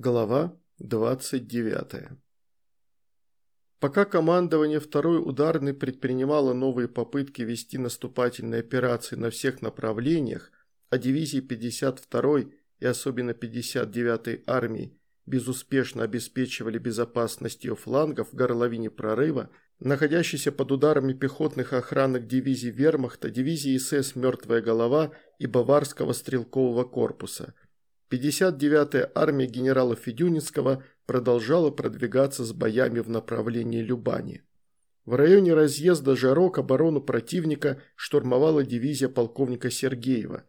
Глава 29. Пока командование второй ударной предпринимало новые попытки вести наступательные операции на всех направлениях, а дивизии 52-й и особенно 59-й армии безуспешно обеспечивали безопасность ее флангов в горловине прорыва, находящейся под ударами пехотных охранных дивизий вермахта, дивизии СС «Мертвая голова» и Баварского стрелкового корпуса – 59-я армия генерала Федюнинского продолжала продвигаться с боями в направлении Любани. В районе разъезда Жарок оборону противника штурмовала дивизия полковника Сергеева.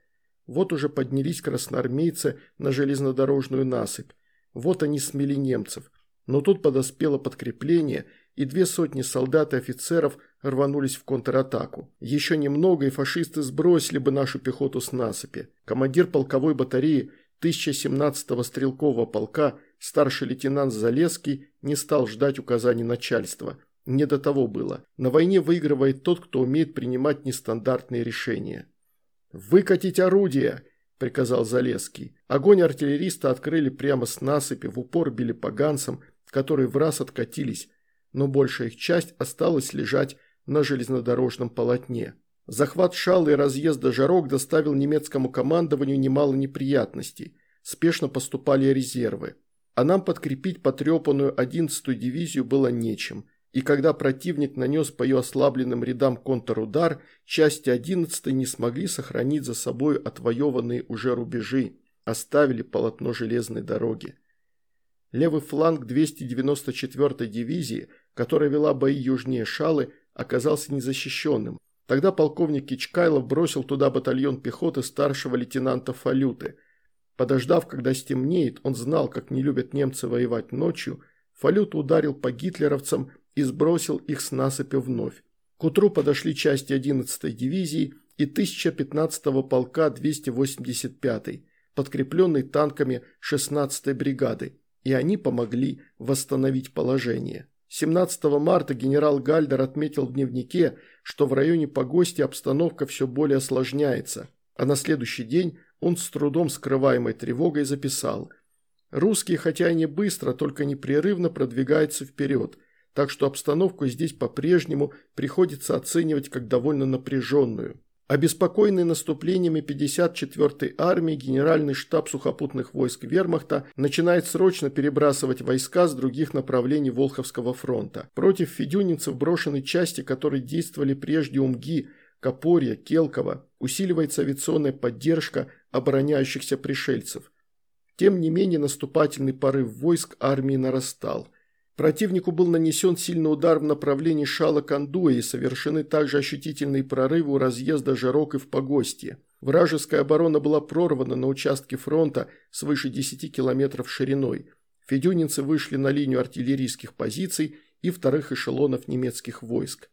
Вот уже поднялись красноармейцы на железнодорожную насыпь. Вот они смели немцев. Но тут подоспело подкрепление, и две сотни солдат и офицеров рванулись в контратаку. Еще немного, и фашисты сбросили бы нашу пехоту с насыпи. Командир полковой батареи 1017-го стрелкового полка старший лейтенант Залеский не стал ждать указаний начальства. Не до того было. На войне выигрывает тот, кто умеет принимать нестандартные решения. «Выкатить орудие!» – приказал Залеский. Огонь артиллериста открыли прямо с насыпи, в упор били поганцам, которые в раз откатились, но большая их часть осталась лежать на железнодорожном полотне. Захват Шалы и разъезда Жарок доставил немецкому командованию немало неприятностей. Спешно поступали резервы. А нам подкрепить потрепанную 11-ю дивизию было нечем. И когда противник нанес по ее ослабленным рядам контрудар, части 11-й не смогли сохранить за собой отвоеванные уже рубежи, оставили полотно железной дороги. Левый фланг 294-й дивизии, которая вела бои южнее Шалы, оказался незащищенным. Тогда полковник Кичкайлов бросил туда батальон пехоты старшего лейтенанта Фалюты. Подождав, когда стемнеет, он знал, как не любят немцы воевать ночью, Фалюта ударил по гитлеровцам и сбросил их с насыпи вновь. К утру подошли части 11-й дивизии и 1015-го полка 285-й, подкрепленный танками 16-й бригады, и они помогли восстановить положение. 17 марта генерал Гальдер отметил в дневнике, что в районе Погости обстановка все более осложняется, а на следующий день он с трудом скрываемой тревогой записал «Русские, хотя и не быстро, только непрерывно продвигаются вперед, так что обстановку здесь по-прежнему приходится оценивать как довольно напряженную». Обеспокоенный наступлениями 54-й армии, генеральный штаб сухопутных войск вермахта начинает срочно перебрасывать войска с других направлений Волховского фронта. Против федюнинцев брошенной части, которые действовали прежде у МГИ, Копорья, Келкова, усиливается авиационная поддержка обороняющихся пришельцев. Тем не менее наступательный порыв войск армии нарастал – Противнику был нанесен сильный удар в направлении Шала-Кандуя и совершены также ощутительные прорывы у разъезда Жарок и в Погостье. Вражеская оборона была прорвана на участке фронта свыше 10 километров шириной. Федюнинцы вышли на линию артиллерийских позиций и вторых эшелонов немецких войск.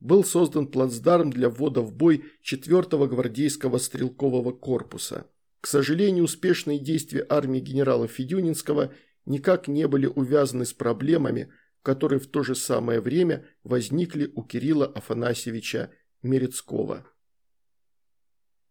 Был создан плацдарм для ввода в бой 4-го гвардейского стрелкового корпуса. К сожалению, успешные действия армии генерала Федюнинского – никак не были увязаны с проблемами, которые в то же самое время возникли у Кирилла Афанасьевича Мерецкого.